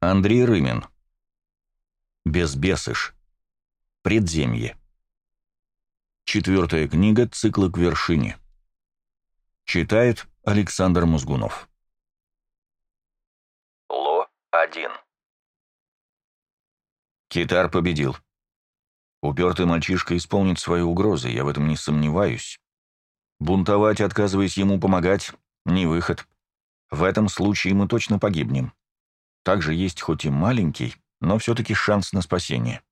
Андрей Рымин. Безбесыш. Предземье. Четвертая книга цикла «К вершине». Читает Александр Музгунов. Ло-1 Китар победил. Упертый мальчишка исполнит свои угрозы, я в этом не сомневаюсь. Бунтовать, отказываясь ему помогать, не выход. В этом случае мы точно погибнем. Также есть хоть и маленький, но все-таки шанс на спасение.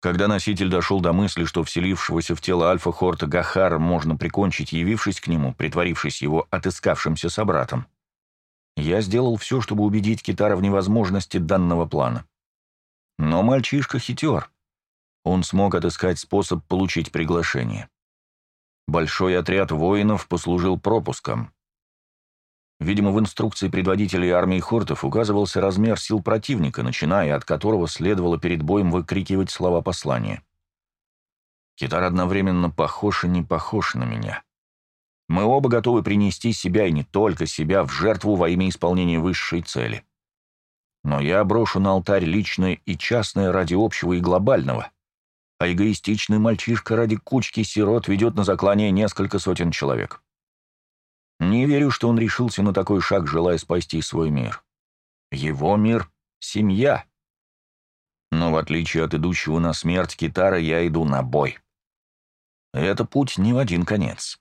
Когда носитель дошел до мысли, что вселившегося в тело Альфа Хорта Гахара можно прикончить, явившись к нему, притворившись его отыскавшимся собратом, я сделал все, чтобы убедить Китара в невозможности данного плана. Но мальчишка хитер. Он смог отыскать способ получить приглашение. Большой отряд воинов послужил пропуском. Видимо, в инструкции предводителей армии хортов указывался размер сил противника, начиная от которого следовало перед боем выкрикивать слова послания. Китар одновременно похож и не похож на меня. Мы оба готовы принести себя и не только себя в жертву во имя исполнения высшей цели. Но я брошу на алтарь личное и частное ради общего и глобального, а эгоистичный мальчишка ради кучки сирот ведет на заклание несколько сотен человек. Не верю, что он решился на такой шаг, желая спасти свой мир. Его мир — семья. Но в отличие от идущего на смерть китара, я иду на бой. Это путь не в один конец.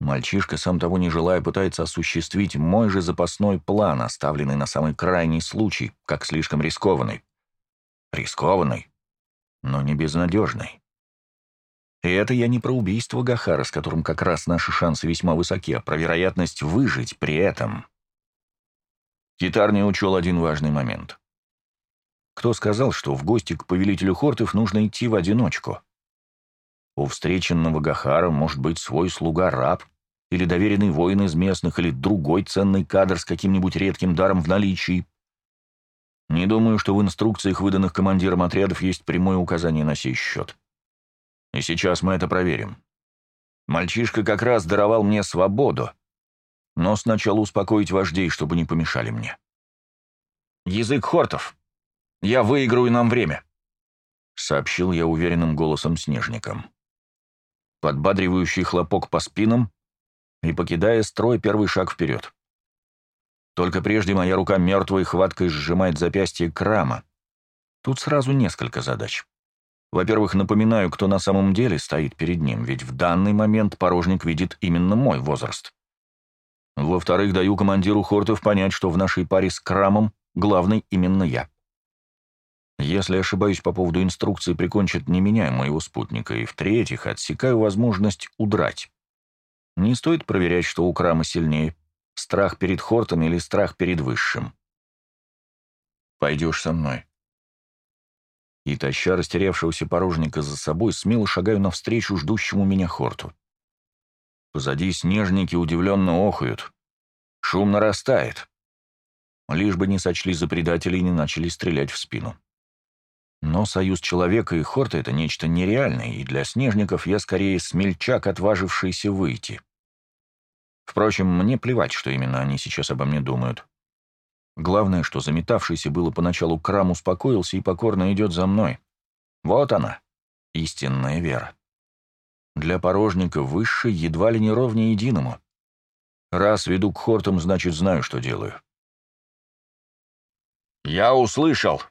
Мальчишка, сам того не желая, пытается осуществить мой же запасной план, оставленный на самый крайний случай, как слишком рискованный. Рискованный, но не безнадежный. И это я не про убийство Гахара, с которым как раз наши шансы весьма высоки, а про вероятность выжить при этом. Китар не учел один важный момент. Кто сказал, что в гости к повелителю Хортов нужно идти в одиночку? У встреченного Гахара может быть свой слуга-раб, или доверенный воин из местных, или другой ценный кадр с каким-нибудь редким даром в наличии. Не думаю, что в инструкциях, выданных командиром отрядов, есть прямое указание на сей счет. И сейчас мы это проверим. Мальчишка как раз даровал мне свободу, но сначала успокоить вождей, чтобы не помешали мне. «Язык хортов! Я выиграю нам время!» — сообщил я уверенным голосом снежником. Подбадривающий хлопок по спинам и, покидая строй, первый шаг вперед. Только прежде моя рука мертвой хваткой сжимает запястье крама. Тут сразу несколько задач. Во-первых, напоминаю, кто на самом деле стоит перед ним, ведь в данный момент порожник видит именно мой возраст. Во-вторых, даю командиру Хортов понять, что в нашей паре с Крамом главный именно я. Если ошибаюсь по поводу инструкции, прикончат не меня, а моего спутника. И в-третьих, отсекаю возможность удрать. Не стоит проверять, что у Крама сильнее. Страх перед Хортом или страх перед Высшим. «Пойдешь со мной», и, таща растерявшегося порожника за собой, смело шагаю навстречу ждущему меня хорту. Позади снежники удивленно охают. Шум нарастает. Лишь бы не сочли за предателей и не начали стрелять в спину. Но союз человека и хорта — это нечто нереальное, и для снежников я скорее смельчак, отважившийся выйти. Впрочем, мне плевать, что именно они сейчас обо мне думают. Главное, что заметавшийся было поначалу крам успокоился и покорно идет за мной. Вот она, истинная вера. Для порожника высшей едва ли не ровнее единому. Раз веду к хортам, значит, знаю, что делаю. «Я услышал!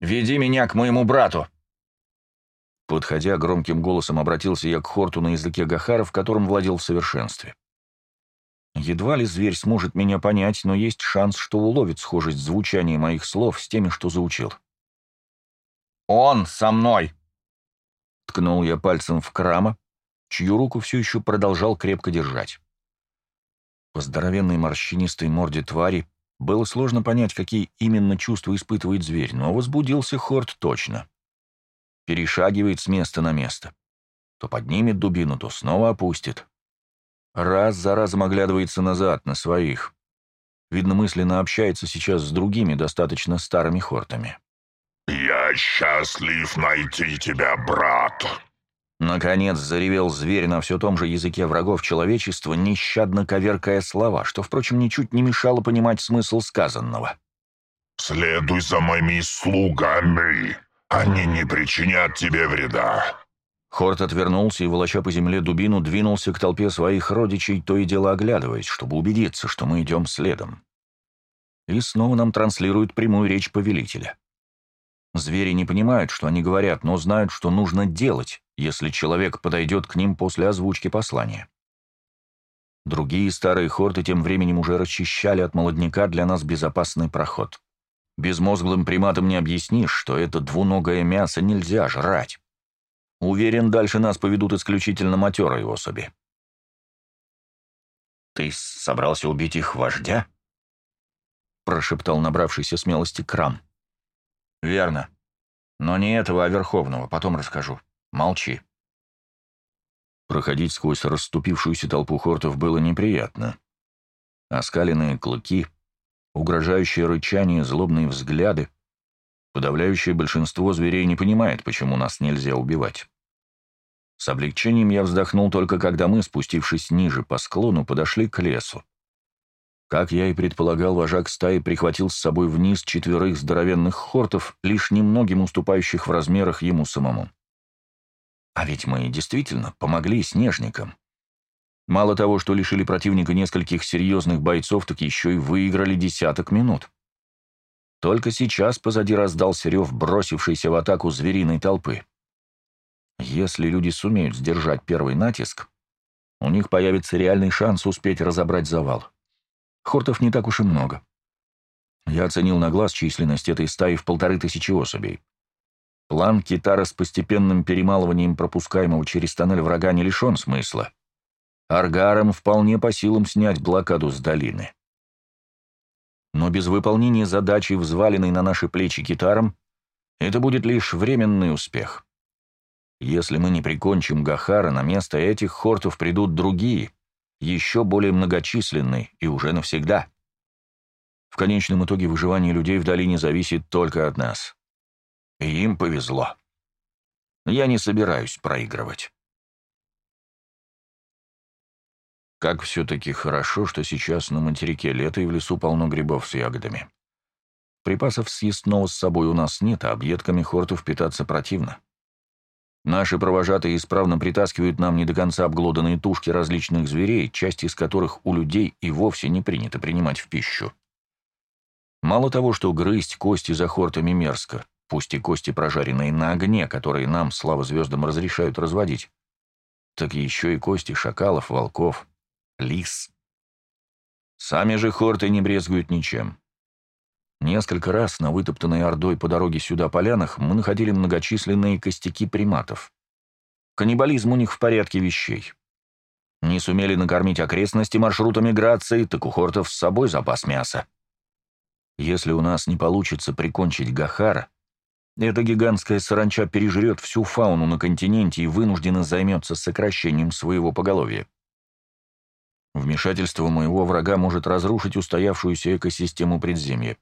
Веди меня к моему брату!» Подходя, громким голосом обратился я к хорту на языке Гахара, в котором владел в совершенстве. Едва ли зверь сможет меня понять, но есть шанс, что уловит схожесть звучания моих слов с теми, что заучил. «Он со мной!» Ткнул я пальцем в крама, чью руку все еще продолжал крепко держать. По здоровенной морщинистой морде твари было сложно понять, какие именно чувства испытывает зверь, но возбудился Хорд точно. Перешагивает с места на место. То поднимет дубину, то снова опустит. Раз за разом оглядывается назад, на своих. Видно, мысленно общается сейчас с другими, достаточно старыми хортами. «Я счастлив найти тебя, брат!» Наконец заревел зверь на все том же языке врагов человечества, нещадно коверкая слова, что, впрочем, ничуть не мешало понимать смысл сказанного. Следуй за моими слугами. Они не причинят тебе вреда». Хорт отвернулся и, волоча по земле дубину, двинулся к толпе своих родичей, то и дело оглядываясь, чтобы убедиться, что мы идем следом. И снова нам транслируют прямую речь повелителя. Звери не понимают, что они говорят, но знают, что нужно делать, если человек подойдет к ним после озвучки послания. Другие старые хорты тем временем уже расчищали от молодняка для нас безопасный проход. Безмозглым приматам не объяснишь, что это двуногое мясо нельзя жрать. Уверен, дальше нас поведут исключительно матерые особи. «Ты собрался убить их вождя?» — прошептал набравшийся смелости Крам. «Верно. Но не этого, а Верховного. Потом расскажу. Молчи». Проходить сквозь расступившуюся толпу хортов было неприятно. Оскаленные клыки, угрожающее рычание, злобные взгляды. Подавляющее большинство зверей не понимает, почему нас нельзя убивать. С облегчением я вздохнул только когда мы, спустившись ниже по склону, подошли к лесу. Как я и предполагал, вожак стаи прихватил с собой вниз четверых здоровенных хортов, лишь немногим уступающих в размерах ему самому. А ведь мы действительно помогли снежникам. Мало того, что лишили противника нескольких серьезных бойцов, так еще и выиграли десяток минут. Только сейчас позади раздался рев бросившейся в атаку звериной толпы. Если люди сумеют сдержать первый натиск, у них появится реальный шанс успеть разобрать завал. Хортов не так уж и много. Я оценил на глаз численность этой стаи в полторы тысячи особей. План Китара с постепенным перемалыванием пропускаемого через тоннель врага не лишен смысла. Аргарам вполне по силам снять блокаду с долины. Но без выполнения задачи, взваленной на наши плечи китаром, это будет лишь временный успех. Если мы не прикончим Гахара, на место этих хортов придут другие, еще более многочисленные и уже навсегда. В конечном итоге выживание людей в долине зависит только от нас. И им повезло. Я не собираюсь проигрывать. Как все-таки хорошо, что сейчас на материке лето и в лесу полно грибов с ягодами. Припасов съестного с собой у нас нет, а объедками хортов питаться противно. Наши провожатые исправно притаскивают нам не до конца обглоданные тушки различных зверей, часть из которых у людей и вовсе не принято принимать в пищу. Мало того, что грызть кости за хортами мерзко, пусть и кости прожаренные на огне, которые нам, слава звездам, разрешают разводить, так еще и кости шакалов, волков, лис. Сами же хорты не брезгуют ничем. Несколько раз на вытоптанной ордой по дороге сюда полянах мы находили многочисленные костяки приматов. Каннибализм у них в порядке вещей. Не сумели накормить окрестности маршрута миграции, так у хортов с собой запас мяса. Если у нас не получится прикончить Гахара, эта гигантская саранча пережрет всю фауну на континенте и вынуждена займется сокращением своего поголовья. Вмешательство моего врага может разрушить устоявшуюся экосистему предземья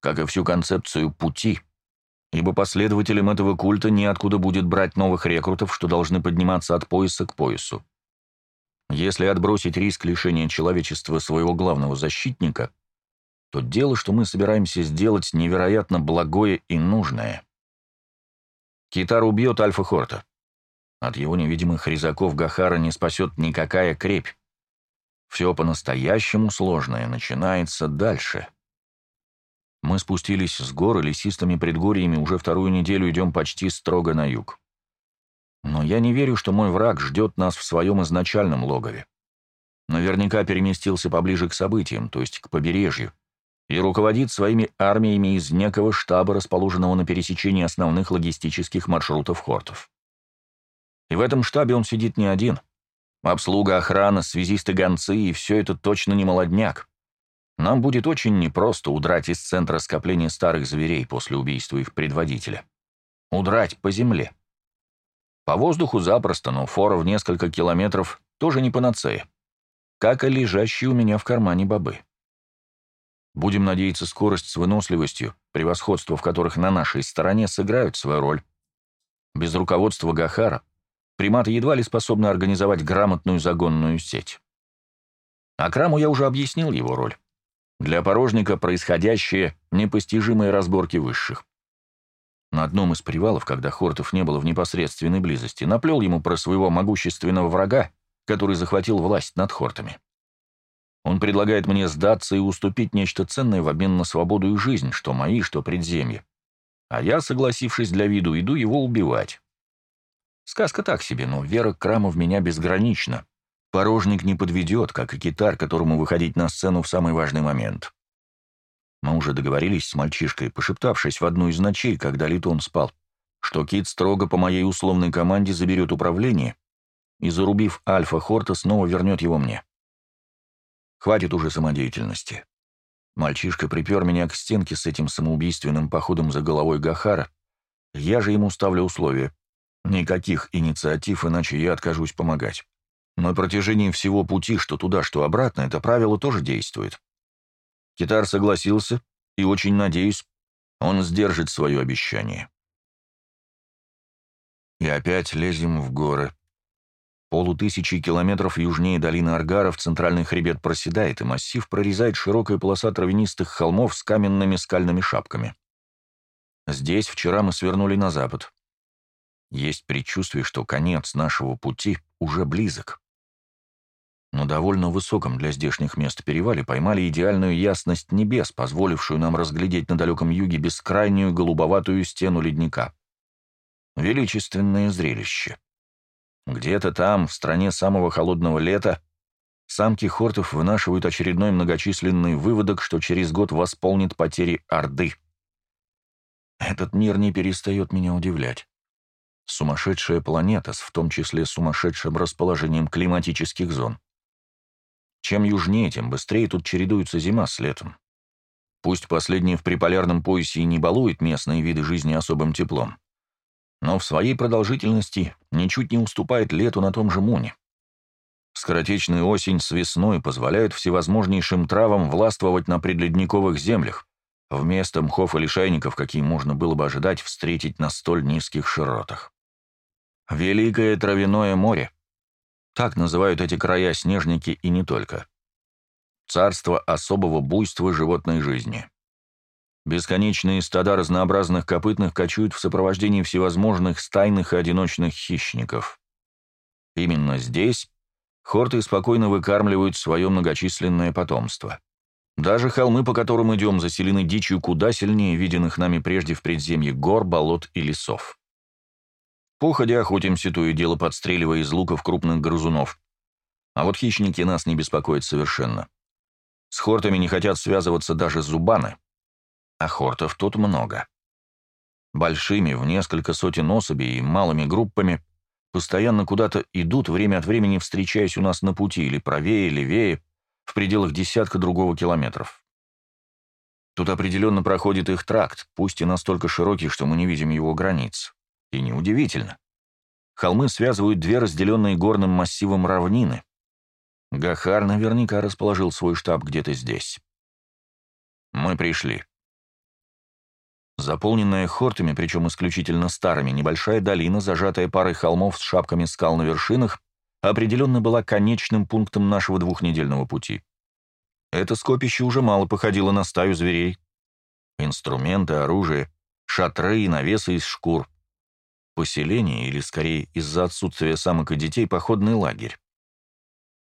как и всю концепцию пути, ибо последователям этого культа неоткуда будет брать новых рекрутов, что должны подниматься от пояса к поясу. Если отбросить риск лишения человечества своего главного защитника, то дело, что мы собираемся сделать, невероятно благое и нужное. Китар убьет Альфа Хорта. От его невидимых резаков Гахара не спасет никакая крепь. Все по-настоящему сложное начинается дальше. Мы спустились с горы лесистыми предгорьями, уже вторую неделю идем почти строго на юг. Но я не верю, что мой враг ждет нас в своем изначальном логове. Наверняка переместился поближе к событиям, то есть к побережью, и руководит своими армиями из некого штаба, расположенного на пересечении основных логистических маршрутов хортов. И в этом штабе он сидит не один. Обслуга, охрана, связисты-гонцы, и все это точно не молодняк. Нам будет очень непросто удрать из центра скопления старых зверей после убийства их предводителя. Удрать по земле. По воздуху запросто, но фора в несколько километров тоже не панацея. Как и лежащие у меня в кармане бобы. Будем надеяться, скорость с выносливостью, превосходство в которых на нашей стороне, сыграют свою роль. Без руководства Гахара приматы едва ли способны организовать грамотную загонную сеть. Акраму я уже объяснил его роль. Для порожника происходящее непостижимые разборки высших. На одном из привалов, когда Хортов не было в непосредственной близости, наплел ему про своего могущественного врага, который захватил власть над Хортами. Он предлагает мне сдаться и уступить нечто ценное в обмен на свободу и жизнь, что мои, что предземье. А я, согласившись для виду, иду его убивать. Сказка так себе, но вера к Краму в меня безгранична. Порожник не подведет, как и китар, которому выходить на сцену в самый важный момент. Мы уже договорились с мальчишкой, пошептавшись в одну из ночей, когда Литон спал, что Кит строго по моей условной команде заберет управление и, зарубив Альфа Хорта, снова вернет его мне. Хватит уже самодеятельности. Мальчишка припер меня к стенке с этим самоубийственным походом за головой Гахара. Я же ему ставлю условия. Никаких инициатив, иначе я откажусь помогать. На протяжении всего пути, что туда, что обратно, это правило тоже действует. Китар согласился, и очень надеюсь, он сдержит свое обещание. И опять лезем в горы. Полутысячи километров южнее долины Аргаров центральный хребет проседает, и массив прорезает широкая полоса травянистых холмов с каменными скальными шапками. Здесь вчера мы свернули на запад. Есть предчувствие, что конец нашего пути уже близок. На довольно высоком для здешних мест перевале поймали идеальную ясность небес, позволившую нам разглядеть на далеком юге бескрайнюю голубоватую стену ледника. Величественное зрелище. Где-то там, в стране самого холодного лета, самки хортов вынашивают очередной многочисленный выводок, что через год восполнит потери Орды. Этот мир не перестает меня удивлять. Сумасшедшая планета с в том числе сумасшедшим расположением климатических зон. Чем южнее, тем быстрее тут чередуются зима с летом. Пусть последние в приполярном поясе и не балует местные виды жизни особым теплом но в своей продолжительности ничуть не уступает лету на том же Муне. Скоротечная осень с весной позволяют всевозможнейшим травам властвовать на предледниковых землях, вместо мхов и лишайников, какие можно было бы ожидать встретить на столь низких широтах. Великое травяное море. Так называют эти края снежники и не только. Царство особого буйства животной жизни. Бесконечные стада разнообразных копытных кочуют в сопровождении всевозможных стайных и одиночных хищников. Именно здесь хорты спокойно выкармливают свое многочисленное потомство. Даже холмы, по которым идем, заселены дичью куда сильнее виденных нами прежде в предземье гор, болот и лесов. Походя охотимся, то и дело подстреливая из луков крупных грызунов. А вот хищники нас не беспокоят совершенно. С хортами не хотят связываться даже зубаны а хортов тут много. Большими, в несколько сотен особей и малыми группами, постоянно куда-то идут, время от времени встречаясь у нас на пути, или правее, левее, в пределах десятка другого километров. Тут определенно проходит их тракт, пусть и настолько широкий, что мы не видим его границ. И неудивительно. Холмы связывают две разделенные горным массивом равнины. Гахар наверняка расположил свой штаб где-то здесь. Мы пришли. Заполненная хортами, причем исключительно старыми, небольшая долина, зажатая парой холмов с шапками скал на вершинах, определенно была конечным пунктом нашего двухнедельного пути. Это скопище уже мало походило на стаю зверей. Инструменты, оружие, шатры и навесы из шкур. Поселение, или скорее из-за отсутствия самок и детей, походный лагерь.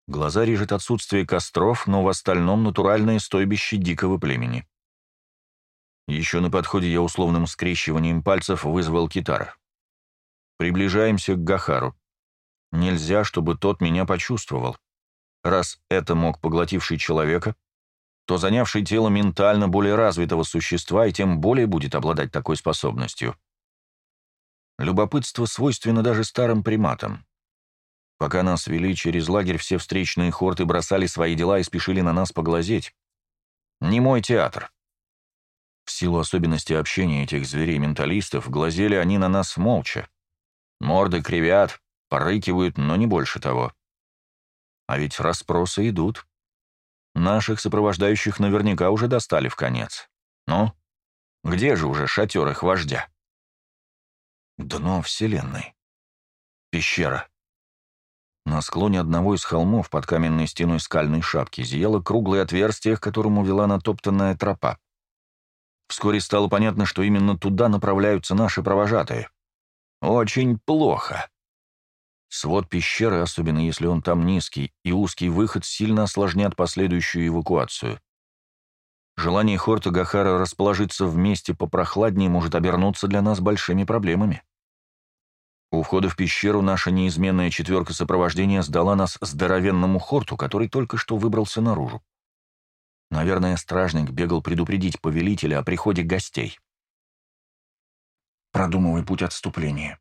Глаза режет отсутствие костров, но в остальном натуральное стойбище дикого племени. Еще на подходе я условным скрещиванием пальцев вызвал китар. Приближаемся к Гахару. Нельзя, чтобы тот меня почувствовал. Раз это мог поглотивший человека, то занявший тело ментально более развитого существа и тем более будет обладать такой способностью. Любопытство свойственно даже старым приматам. Пока нас вели через лагерь, все встречные хорты бросали свои дела и спешили на нас поглазеть. Не мой театр. В силу особенностей общения этих зверей-менталистов, глазели они на нас молча. Морды кривят, порыкивают, но не больше того. А ведь расспросы идут. Наших сопровождающих наверняка уже достали в конец. Ну, где же уже шатер их вождя? Дно Вселенной. Пещера. На склоне одного из холмов под каменной стеной скальной шапки зияло круглое отверстие, к которому вела натоптанная тропа. Вскоре стало понятно, что именно туда направляются наши провожатые. Очень плохо. Свод пещеры, особенно если он там низкий, и узкий выход сильно осложнят последующую эвакуацию. Желание Хорта Гахара расположиться вместе попрохладнее может обернуться для нас большими проблемами. У входа в пещеру наша неизменная четверка сопровождения сдала нас здоровенному Хорту, который только что выбрался наружу. Наверное, стражник бегал предупредить повелителя о приходе гостей. «Продумывай путь отступления»,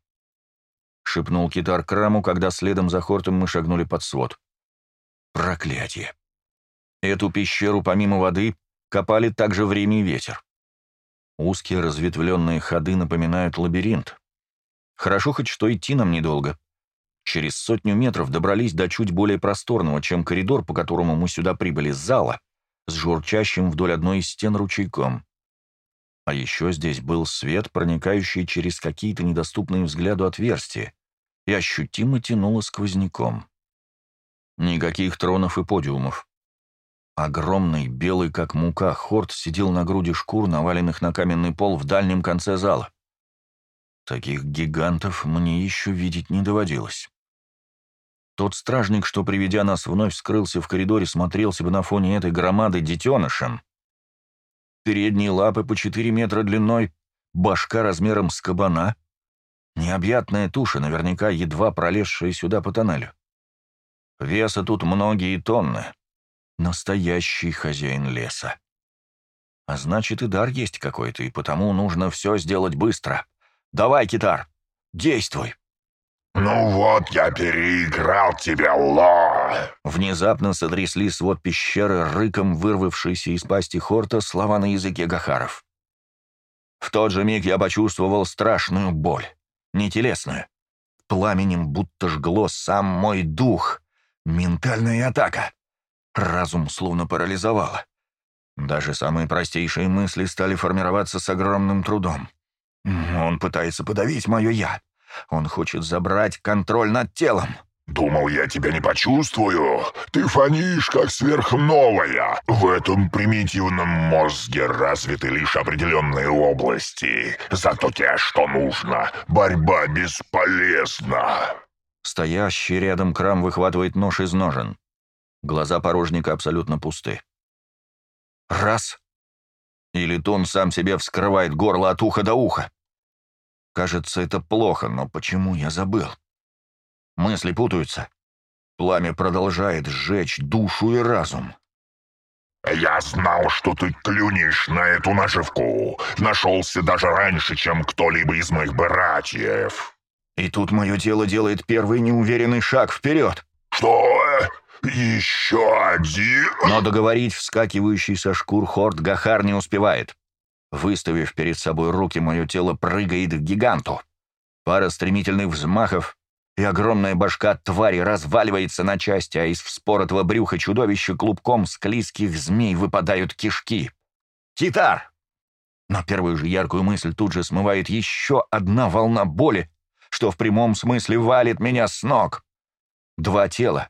— шепнул Китар Краму, когда следом за Хортом мы шагнули под свод. «Проклятие! Эту пещеру, помимо воды, копали также время и ветер. Узкие разветвленные ходы напоминают лабиринт. Хорошо хоть что идти нам недолго. Через сотню метров добрались до чуть более просторного, чем коридор, по которому мы сюда прибыли, зала, с журчащим вдоль одной из стен ручейком. А еще здесь был свет, проникающий через какие-то недоступные взгляду отверстия, и ощутимо тянуло сквозняком. Никаких тронов и подиумов. Огромный, белый как мука, хорт сидел на груди шкур, наваленных на каменный пол в дальнем конце зала. Таких гигантов мне еще видеть не доводилось. Тот стражник, что, приведя нас, вновь скрылся в коридоре, смотрелся бы на фоне этой громады детенышем. Передние лапы по четыре метра длиной, башка размером с кабана, необъятная туша, наверняка едва пролезшая сюда по тоннелю. Веса тут многие тонны. Настоящий хозяин леса. А значит, и дар есть какой-то, и потому нужно все сделать быстро. Давай, китар, действуй. «Ну вот, я переиграл тебя, Ло!» Внезапно сотрясли свод пещеры, рыком вырвавшийся из пасти Хорта слова на языке Гахаров. В тот же миг я почувствовал страшную боль, не телесную. Пламенем будто жгло сам мой дух. Ментальная атака. Разум словно парализовало. Даже самые простейшие мысли стали формироваться с огромным трудом. Он пытается подавить мое «я». Он хочет забрать контроль над телом. «Думал, я тебя не почувствую. Ты фонишь, как сверхновая. В этом примитивном мозге развиты лишь определенные области. Зато тебе что нужно? Борьба бесполезна». Стоящий рядом крам выхватывает нож из ножен. Глаза порожника абсолютно пусты. Раз. Или тон сам себе вскрывает горло от уха до уха. Кажется, это плохо, но почему я забыл? Мысли путаются. Пламя продолжает сжечь душу и разум. «Я знал, что ты клюнешь на эту наживку. Нашелся даже раньше, чем кто-либо из моих братьев». И тут мое тело делает первый неуверенный шаг вперед. «Что? Еще один?» Но договорить вскакивающий со шкур Хорд Гахар не успевает. Выставив перед собой руки, мое тело прыгает к гиганту. Пара стремительных взмахов, и огромная башка твари разваливается на части, а из вспоротого брюха чудовища клубком склизких змей выпадают кишки. «Китар!» Но первую же яркую мысль тут же смывает еще одна волна боли, что в прямом смысле валит меня с ног. Два тела,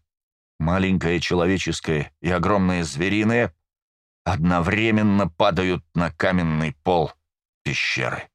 маленькое человеческое и огромное звериное, одновременно падают на каменный пол пещеры.